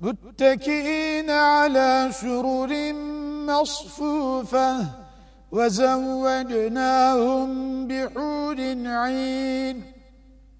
متكئين على شرر مصفوفة وزوجناهم بحور عين.